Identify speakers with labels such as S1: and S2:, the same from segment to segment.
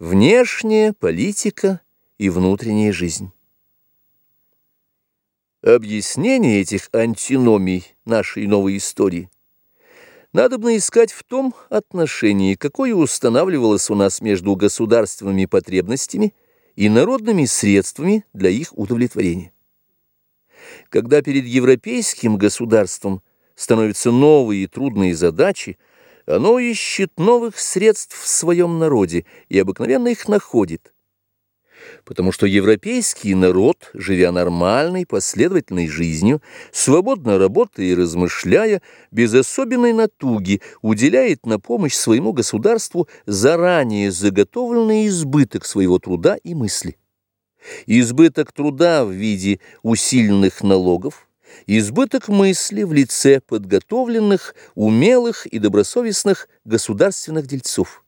S1: Внешняя политика и внутренняя жизнь. Объяснение этих антиномий нашей новой истории надо искать в том отношении, какое устанавливалось у нас между государственными потребностями и народными средствами для их удовлетворения. Когда перед европейским государством становятся новые и трудные задачи, оно ищет новых средств в своем народе и обыкновенно их находит. Потому что европейский народ, живя нормальной, последовательной жизнью, свободно работая и размышляя, без особенной натуги уделяет на помощь своему государству заранее заготовленный избыток своего труда и мысли. Избыток труда в виде усиленных налогов, избыток мысли в лице подготовленных, умелых и добросовестных государственных дельцов.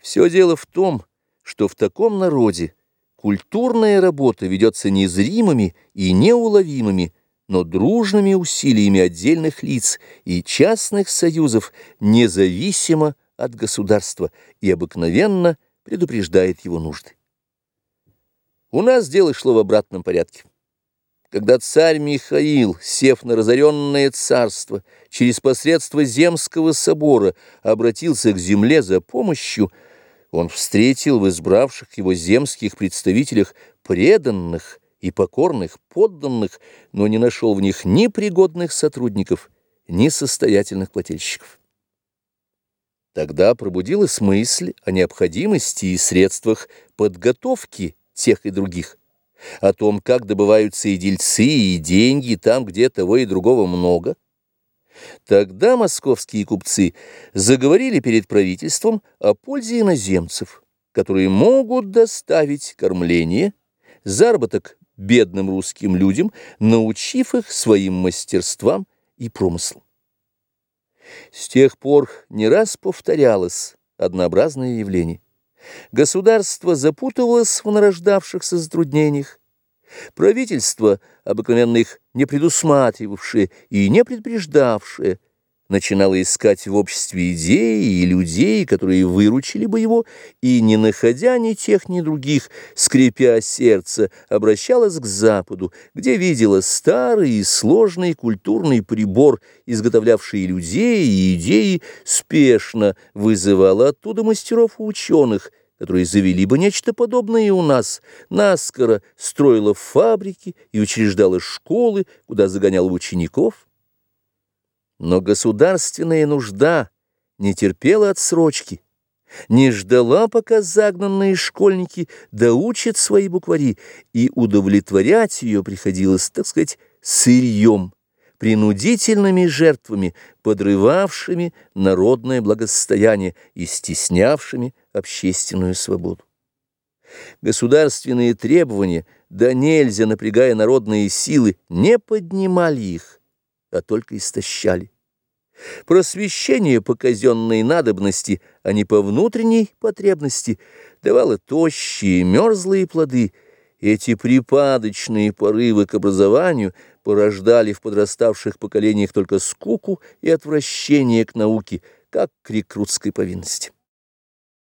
S1: Все дело в том, что в таком народе культурная работа ведется незримыми и неуловимыми, но дружными усилиями отдельных лиц и частных союзов, независимо от государства и обыкновенно предупреждает его нужды. У нас дело шло в обратном порядке. Когда царь Михаил, сев на разоренное царство, через посредство Земского собора обратился к земле за помощью, он встретил в избравших его земских представителях преданных и покорных подданных, но не нашел в них ни пригодных сотрудников, ни состоятельных плательщиков. Тогда пробудилась мысль о необходимости и средствах подготовки тех и других о том, как добываются и дельцы, и деньги там, где того и другого много. Тогда московские купцы заговорили перед правительством о пользе иноземцев, которые могут доставить кормление, заработок бедным русским людям, научив их своим мастерствам и промыслу. С тех пор не раз повторялось однообразное явление. Государство запутывалось в нарождавшихся затруднениях. Правительство, обыкновенно их не предусматривавшее и не предупреждавшее, начинало искать в обществе идеи и людей, которые выручили бы его, и, не находя ни тех, ни других, скрипя сердце, обращалось к Западу, где видела старый и сложный культурный прибор, изготовлявший людей и идеи, спешно вызывала оттуда мастеров и ученых, которые завели бы нечто подобное и у нас, наскоро строила фабрики и учреждала школы, куда загоняла учеников, но государственная нужда не терпела отсрочки, не ждала, пока загнанные школьники доучат свои буквари, и удовлетворять ее приходилось, так сказать, сырьем, принудительными жертвами, подрывавшими народное благосостояние и стеснявшими общественную свободу. Государственные требования, да нельзя напрягая народные силы, не поднимали их, а только истощали. Просвещение по казенной надобности, а не по внутренней потребности, давало тощие, мерзлые плоды. Эти припадочные порывы к образованию порождали в подраставших поколениях только скуку и отвращение к науке, как к рекрутской повинности.